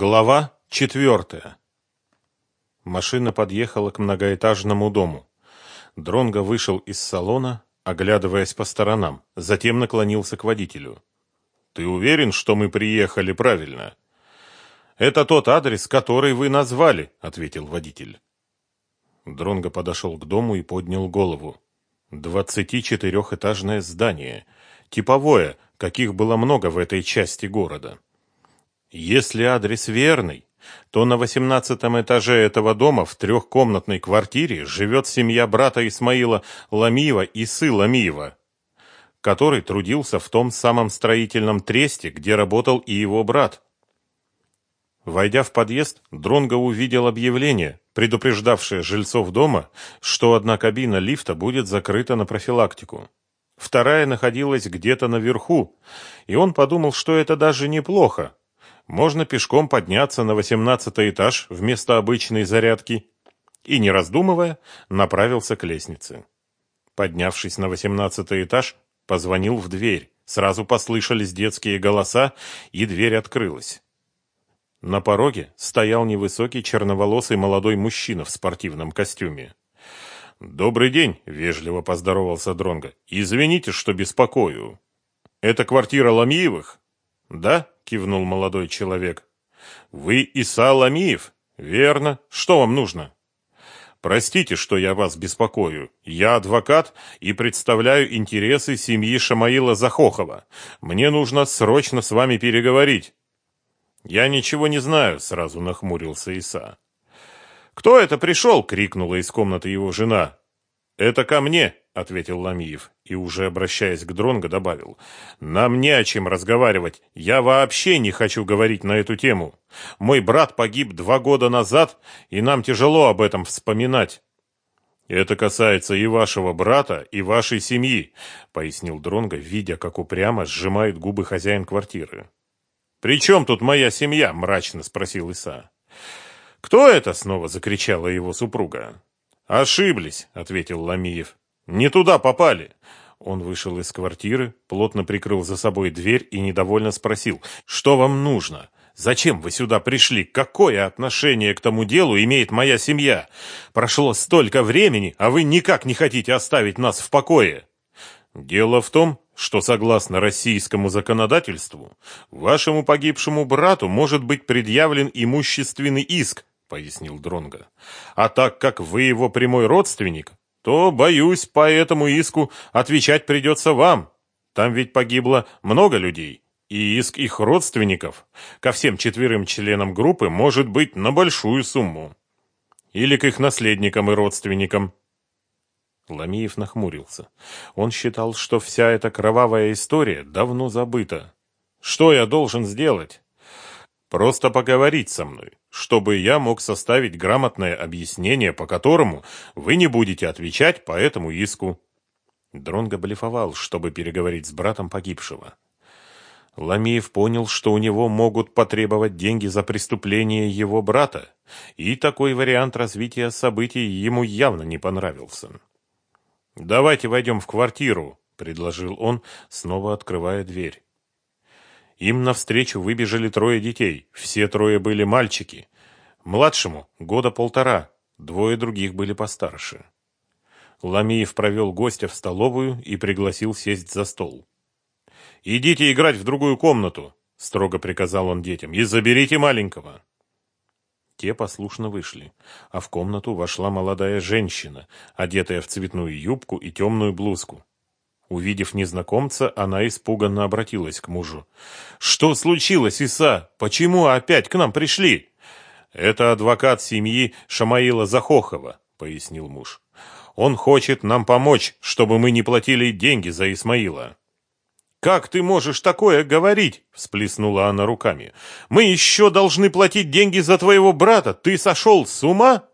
Глава четвертая. Машина подъехала к многоэтажному дому. Дронго вышел из салона, оглядываясь по сторонам, затем наклонился к водителю. «Ты уверен, что мы приехали правильно?» «Это тот адрес, который вы назвали», — ответил водитель. Дронго подошел к дому и поднял голову. Двадцатичетырехэтажное здание, типовое, каких было много в этой части города. Если адрес верный, то на восемнадцатом этаже этого дома в трехкомнатной квартире живет семья брата Исмаила Ламиева Исы Ламиева, который трудился в том самом строительном тресте, где работал и его брат. Войдя в подъезд, Дронго увидел объявление, предупреждавшее жильцов дома, что одна кабина лифта будет закрыта на профилактику. Вторая находилась где-то наверху, и он подумал, что это даже неплохо, можно пешком подняться на восемнадцатый этаж вместо обычной зарядки и, не раздумывая, направился к лестнице. Поднявшись на восемнадцатый этаж, позвонил в дверь. Сразу послышались детские голоса, и дверь открылась. На пороге стоял невысокий черноволосый молодой мужчина в спортивном костюме. «Добрый день», — вежливо поздоровался Дронго. «Извините, что беспокою. Это квартира Ламиевых?» «Да?» кивнул молодой человек. Вы Иса Ламиев? Верно. Что вам нужно? Простите, что я вас беспокою. Я адвокат и представляю интересы семьи Шамаила Захохова. Мне нужно срочно с вами переговорить. Я ничего не знаю, сразу нахмурился Иса. Кто это пришел? крикнула из комнаты его жена. Это ко мне, ответил Ламиев и уже обращаясь к Дронго добавил: "Нам не о чем разговаривать. Я вообще не хочу говорить на эту тему. Мой брат погиб два года назад, и нам тяжело об этом вспоминать". Это касается и вашего брата, и вашей семьи, пояснил Дронго, видя, как упрямо сжимает губы хозяин квартиры. «При чем тут моя семья?» – мрачно спросил Иса. «Кто это?» – снова закричала его супруга. «Ошиблись», — ответил Ламиев. «Не туда попали». Он вышел из квартиры, плотно прикрыл за собой дверь и недовольно спросил, «Что вам нужно? Зачем вы сюда пришли? Какое отношение к тому делу имеет моя семья? Прошло столько времени, а вы никак не хотите оставить нас в покое». «Дело в том, что согласно российскому законодательству, вашему погибшему брату может быть предъявлен имущественный иск пояснил Дронга. А так как вы его прямой родственник, то, боюсь, по этому иску отвечать придется вам. Там ведь погибло много людей, и иск их родственников ко всем четверым членам группы может быть на большую сумму. Или к их наследникам и родственникам. Ламиев нахмурился. Он считал, что вся эта кровавая история давно забыта. Что я должен сделать? Просто поговорить со мной, чтобы я мог составить грамотное объяснение, по которому вы не будете отвечать по этому иску. Дронго блефовал, чтобы переговорить с братом погибшего. Ламиев понял, что у него могут потребовать деньги за преступление его брата, и такой вариант развития событий ему явно не понравился. «Давайте войдем в квартиру», — предложил он, снова открывая дверь. Им навстречу выбежали трое детей. Все трое были мальчики. Младшему года полтора, двое других были постарше. Ламиев провел гостя в столовую и пригласил сесть за стол. «Идите играть в другую комнату», — строго приказал он детям, — «и заберите маленького». Те послушно вышли, а в комнату вошла молодая женщина, одетая в цветную юбку и темную блузку. Увидев незнакомца, она испуганно обратилась к мужу. «Что случилось, Иса? Почему опять к нам пришли?» «Это адвокат семьи Шамаила Захохова», — пояснил муж. «Он хочет нам помочь, чтобы мы не платили деньги за Исмаила». «Как ты можешь такое говорить?» — всплеснула она руками. «Мы еще должны платить деньги за твоего брата. Ты сошел с ума?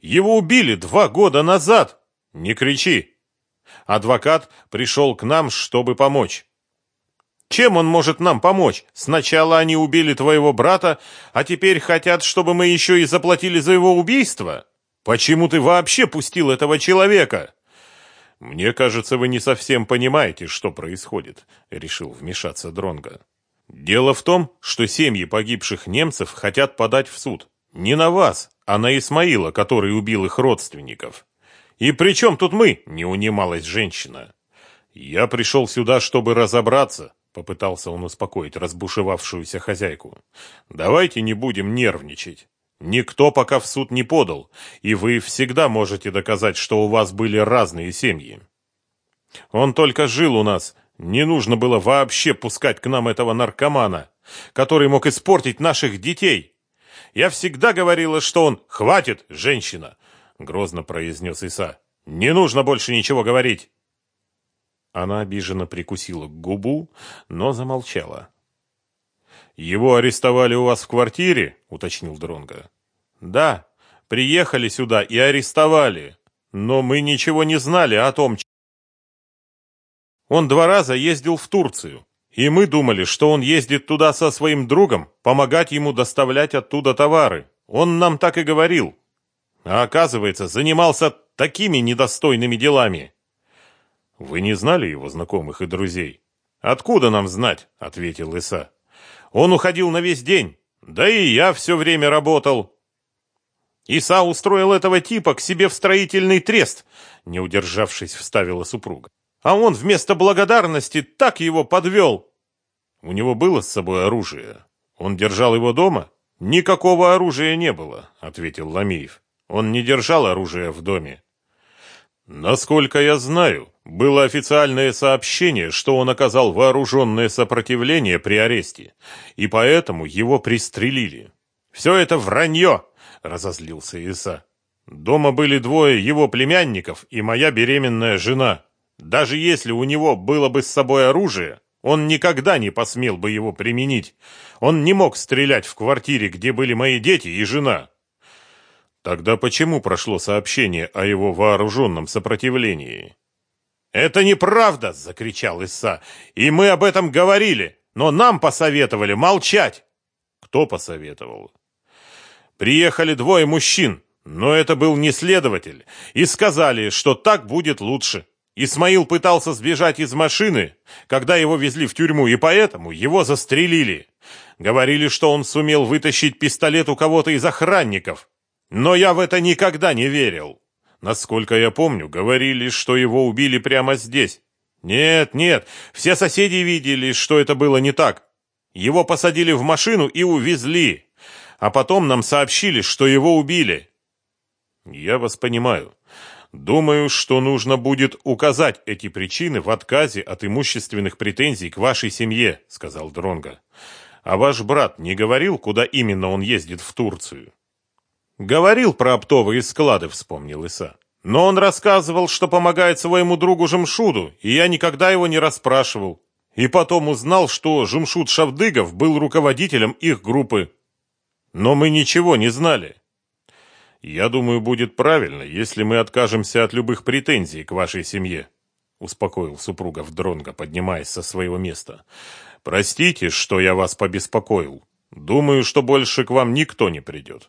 Его убили два года назад!» «Не кричи!» Адвокат пришел к нам, чтобы помочь. Чем он может нам помочь? Сначала они убили твоего брата, а теперь хотят, чтобы мы еще и заплатили за его убийство? Почему ты вообще пустил этого человека? Мне кажется, вы не совсем понимаете, что происходит, решил вмешаться Дронга. Дело в том, что семьи погибших немцев хотят подать в суд. Не на вас, а на Исмаила, который убил их родственников. И при чем тут мы? Не унималась женщина. Я пришел сюда, чтобы разобраться, попытался он успокоить разбушевавшуюся хозяйку. Давайте не будем нервничать. Никто пока в суд не подал, и вы всегда можете доказать, что у вас были разные семьи. Он только жил у нас, не нужно было вообще пускать к нам этого наркомана, который мог испортить наших детей. Я всегда говорила, что он «Хватит, женщина!» — грозно произнес Иса. «Не нужно больше ничего говорить!» Она обиженно прикусила губу, но замолчала. «Его арестовали у вас в квартире?» — уточнил Дронга. «Да, приехали сюда и арестовали, но мы ничего не знали о том, он два раза ездил в Турцию, и мы думали, что он ездит туда со своим другом, помогать ему доставлять оттуда товары. Он нам так и говорил. А оказывается, занимался такими недостойными делами. Вы не знали его знакомых и друзей? Откуда нам знать? ответил Иса. Он уходил на весь день. Да и я все время работал. Иса устроил этого типа к себе в строительный трест, не удержавшись, вставила супруга. А он вместо благодарности так его подвел. У него было с собой оружие. Он держал его дома? Никакого оружия не было, ответил Ламиев. Он не держал оружие в доме. Насколько я знаю, было официальное сообщение, что он оказал вооруженное сопротивление при аресте, и поэтому его пристрелили. Все это вранье, разозлился Иса. Дома были двое его племянников и моя беременная жена. Даже если у него было бы с собой оружие, он никогда не посмел бы его применить. Он не мог стрелять в квартире, где были мои дети и жена. Тогда почему прошло сообщение о его вооруженном сопротивлении? «Это неправда!» — закричал Исса. «И мы об этом говорили, но нам посоветовали молчать!» «Кто посоветовал?» «Приехали двое мужчин, но это был не следователь, и сказали, что так будет лучше. Исмаил пытался сбежать из машины, когда его везли в тюрьму, и поэтому его застрелили. Говорили, что он сумел вытащить пистолет у кого-то из охранников. Но я в это никогда не верил. Насколько я помню, говорили, что его убили прямо здесь. Нет, нет, все соседи видели, что это было не так. Его посадили в машину и увезли. А потом нам сообщили, что его убили. Я вас понимаю. Думаю, что нужно будет указать эти причины в отказе от имущественных претензий к вашей семье, сказал Дронга. А ваш брат не говорил, куда именно он ездит в Турцию? Говорил про оптовые склады, вспомнил Иса. Но он рассказывал, что помогает своему другу Жемшуду, и я никогда его не расспрашивал. И потом узнал, что Жемшуд Шавдыгов был руководителем их группы. Но мы ничего не знали. Я думаю, будет правильно, если мы откажемся от любых претензий к вашей семье, успокоил супругов Дронга, поднимаясь со своего места. Простите, что я вас побеспокоил. Думаю, что больше к вам никто не придет».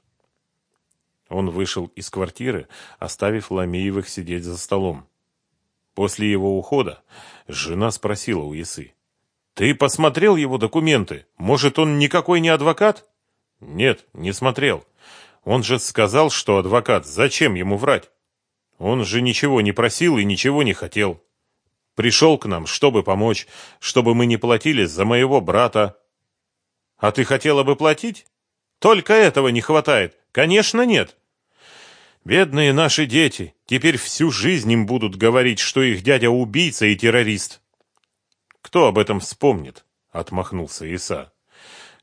Он вышел из квартиры, оставив Ламеевых сидеть за столом. После его ухода жена спросила у Ясы. «Ты посмотрел его документы? Может, он никакой не адвокат?» «Нет, не смотрел. Он же сказал, что адвокат, зачем ему врать? Он же ничего не просил и ничего не хотел. Пришел к нам, чтобы помочь, чтобы мы не платили за моего брата. А ты хотела бы платить? Только этого не хватает. Конечно, нет. Бедные наши дети, теперь всю жизнь им будут говорить, что их дядя убийца и террорист. Кто об этом вспомнит? Отмахнулся Иса.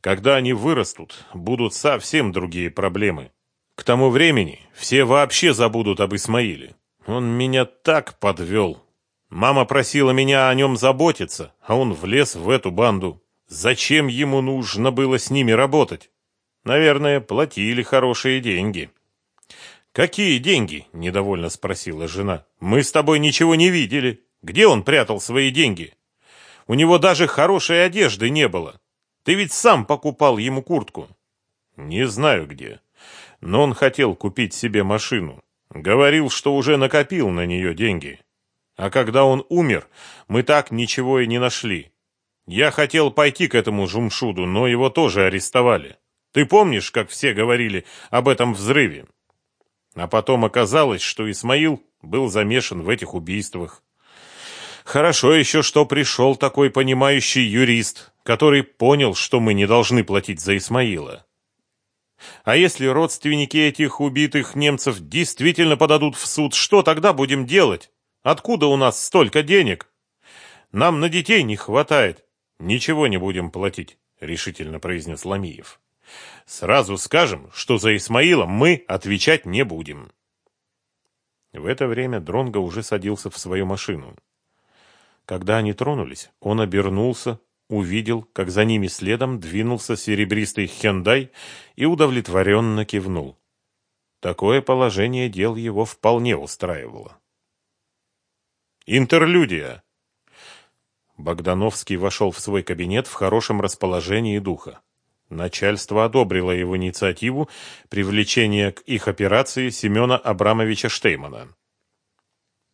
Когда они вырастут, будут совсем другие проблемы. К тому времени все вообще забудут об Исмаиле. Он меня так подвел. Мама просила меня о нем заботиться, а он влез в эту банду. Зачем ему нужно было с ними работать? Наверное, платили хорошие деньги. «Какие деньги?» – недовольно спросила жена. «Мы с тобой ничего не видели. Где он прятал свои деньги? У него даже хорошей одежды не было. Ты ведь сам покупал ему куртку. Не знаю где. Но он хотел купить себе машину. Говорил, что уже накопил на нее деньги. А когда он умер, мы так ничего и не нашли. Я хотел пойти к этому Жумшуду, но его тоже арестовали. Ты помнишь, как все говорили об этом взрыве? А потом оказалось, что Исмаил был замешан в этих убийствах. Хорошо еще, что пришел такой понимающий юрист, который понял, что мы не должны платить за Исмаила. А если родственники этих убитых немцев действительно подадут в суд, что тогда будем делать? Откуда у нас столько денег? Нам на детей не хватает. Ничего не будем платить, решительно произнес Ламиев. Сразу скажем, что за Исмаилом мы отвечать не будем. В это время Дронго уже садился в свою машину. Когда они тронулись, он обернулся, увидел, как за ними следом двинулся серебристый Хендай и удовлетворенно кивнул. Такое положение дел его вполне устраивало. Интерлюдия. Богдановский вошел в свой кабинет в хорошем расположении духа. Начальство одобрило его инициативу привлечения к их операции Семена Абрамовича Штеймана.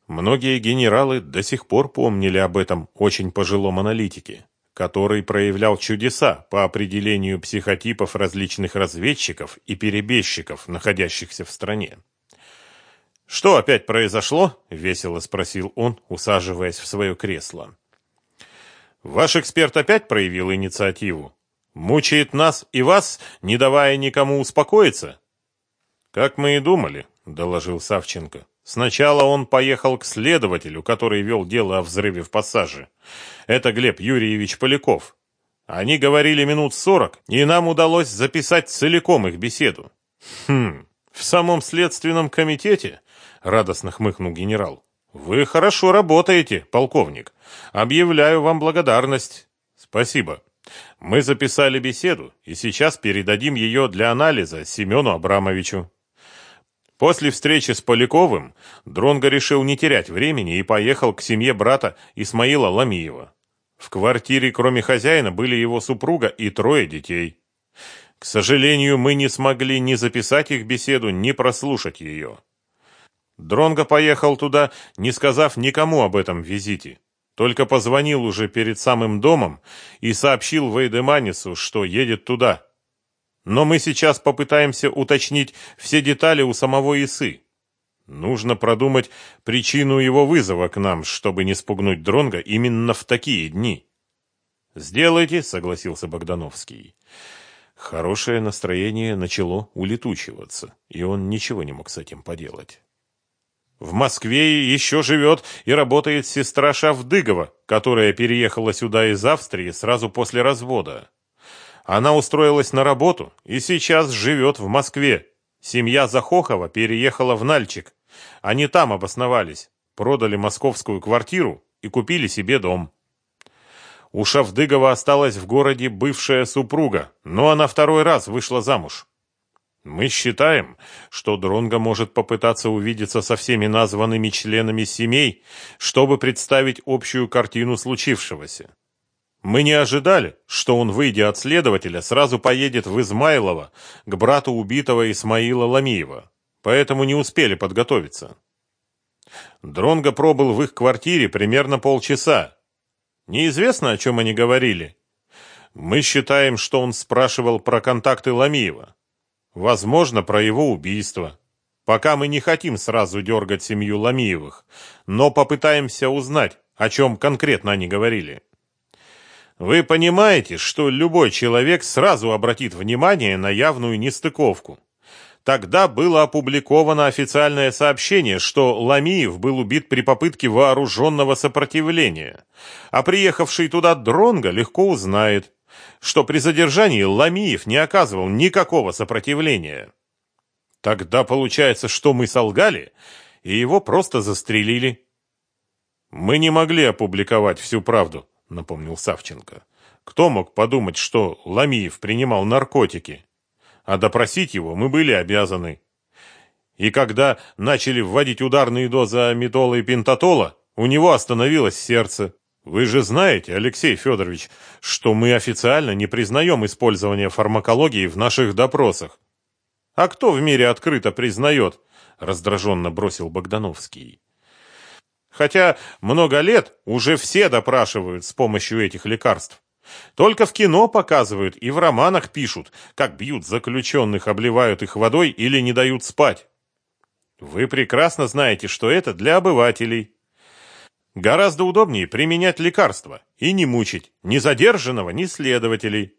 Многие генералы до сих пор помнили об этом очень пожилом аналитике, который проявлял чудеса по определению психотипов различных разведчиков и перебежчиков, находящихся в стране. «Что опять произошло?» — весело спросил он, усаживаясь в свое кресло. Ваш эксперт опять проявил инициативу. Мучает нас и вас, не давая никому успокоиться. Как мы и думали, доложил Савченко. Сначала он поехал к следователю, который вел дело о взрыве в пассаже. Это Глеб Юрьевич Поляков. Они говорили минут сорок, и нам удалось записать целиком их беседу. Хм, в самом следственном комитете? Радостно хмыкнул генерал. Вы хорошо работаете, полковник. Объявляю вам благодарность. Спасибо. Мы записали беседу и сейчас передадим ее для анализа Семену Абрамовичу. После встречи с Поляковым Дронго решил не терять времени и поехал к семье брата Исмаила Ламиева. В квартире, кроме хозяина, были его супруга и трое детей. К сожалению, мы не смогли ни записать их беседу, ни прослушать ее. Дронго поехал туда, не сказав никому об этом визите. Только позвонил уже перед самым домом и сообщил Вейдеманису, что едет туда. Но мы сейчас попытаемся уточнить все детали у самого Исы. Нужно продумать причину его вызова к нам, чтобы не спугнуть Дронга именно в такие дни. «Сделайте», — согласился Богдановский. Хорошее настроение начало улетучиваться, и он ничего не мог с этим поделать. В Москве еще живет и работает сестра Шавдыгова, которая переехала сюда из Австрии сразу после развода. Она устроилась на работу и сейчас живет в Москве. Семья Захохова переехала в Нальчик. Они там обосновались, продали московскую квартиру и купили себе дом. У Шавдыгова осталась в городе бывшая супруга, но она второй раз вышла замуж. Мы считаем, что Дронго может попытаться увидеться со всеми названными членами семей, чтобы представить общую картину случившегося. Мы не ожидали, что он, выйдя от следователя, сразу поедет в Измайлово к брату убитого Исмаила Ламиева, поэтому не успели подготовиться. Дронго пробыл в их квартире примерно полчаса. Неизвестно, о чем они говорили. Мы считаем, что он спрашивал про контакты Ламиева. Возможно, про его убийство. Пока мы не хотим сразу дергать семью Ламиевых, но попытаемся узнать, о чем конкретно они говорили. Вы понимаете, что любой человек сразу обратит внимание на явную нестыковку. Тогда было опубликовано официальное сообщение, что Ламиев был убит при попытке вооруженного сопротивления, а приехавший туда Дронго легко узнает, что при задержании Ламиев не оказывал никакого сопротивления. Тогда получается, что мы солгали, и его просто застрелили. Мы не могли опубликовать всю правду, напомнил Савченко. Кто мог подумать, что Ламиев принимал наркотики? А допросить его мы были обязаны. И когда начали вводить ударные дозы амитола и пентатола, у него остановилось сердце. Вы же знаете, Алексей Федорович, что мы официально не признаем использование фармакологии в наших допросах. А кто в мире открыто признает? Раздраженно бросил Богдановский. Хотя много лет уже все допрашивают с помощью этих лекарств. Только в кино показывают и в романах пишут, как бьют заключенных, обливают их водой или не дают спать. Вы прекрасно знаете, что это для обывателей. Гораздо удобнее применять лекарства и не мучить ни задержанного, ни следователей,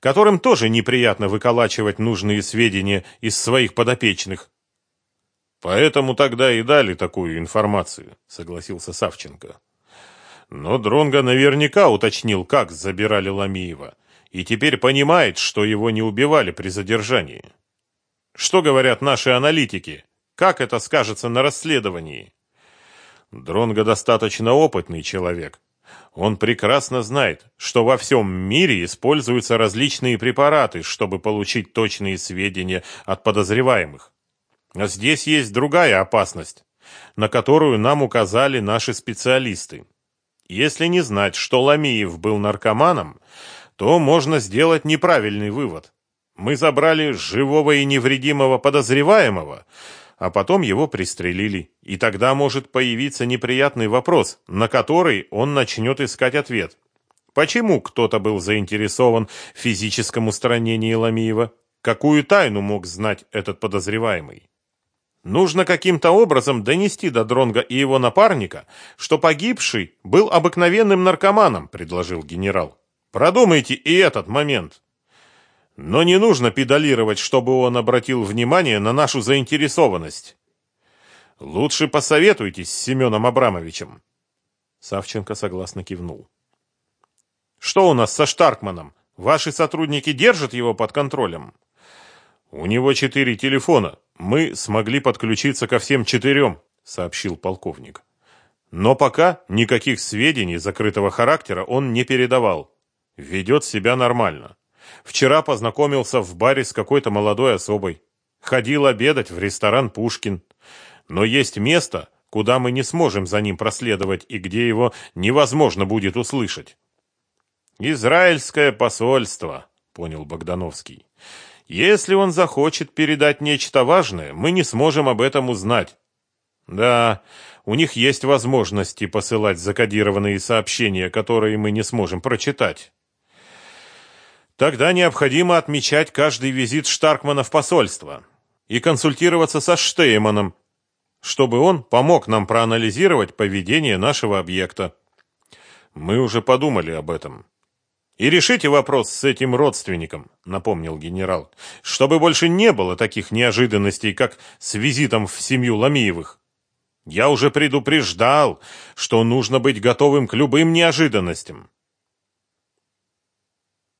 которым тоже неприятно выколачивать нужные сведения из своих подопечных. Поэтому тогда и дали такую информацию, согласился Савченко. Но Дронга наверняка уточнил, как забирали Ламиева, и теперь понимает, что его не убивали при задержании. Что говорят наши аналитики? Как это скажется на расследовании? Дронго достаточно опытный человек. Он прекрасно знает, что во всем мире используются различные препараты, чтобы получить точные сведения от подозреваемых. А здесь есть другая опасность, на которую нам указали наши специалисты. Если не знать, что Ламиев был наркоманом, то можно сделать неправильный вывод. Мы забрали живого и невредимого подозреваемого, а потом его пристрелили. И тогда может появиться неприятный вопрос, на который он начнет искать ответ. Почему кто-то был заинтересован в физическом устранении Ламиева? Какую тайну мог знать этот подозреваемый? Нужно каким-то образом донести до Дронга и его напарника, что погибший был обыкновенным наркоманом, предложил генерал. Продумайте и этот момент. Но не нужно педалировать, чтобы он обратил внимание на нашу заинтересованность. Лучше посоветуйтесь с Семеном Абрамовичем. Савченко согласно кивнул. Что у нас со Штаркманом? Ваши сотрудники держат его под контролем? У него четыре телефона. Мы смогли подключиться ко всем четырем, сообщил полковник. Но пока никаких сведений закрытого характера он не передавал. Ведет себя нормально. Вчера познакомился в баре с какой-то молодой особой. Ходил обедать в ресторан «Пушкин». Но есть место, куда мы не сможем за ним проследовать и где его невозможно будет услышать. «Израильское посольство», — понял Богдановский. Если он захочет передать нечто важное, мы не сможем об этом узнать. Да, у них есть возможности посылать закодированные сообщения, которые мы не сможем прочитать. Тогда необходимо отмечать каждый визит Штаркмана в посольство и консультироваться со Штейманом, чтобы он помог нам проанализировать поведение нашего объекта. Мы уже подумали об этом. И решите вопрос с этим родственником, напомнил генерал, чтобы больше не было таких неожиданностей, как с визитом в семью Ламиевых. Я уже предупреждал, что нужно быть готовым к любым неожиданностям.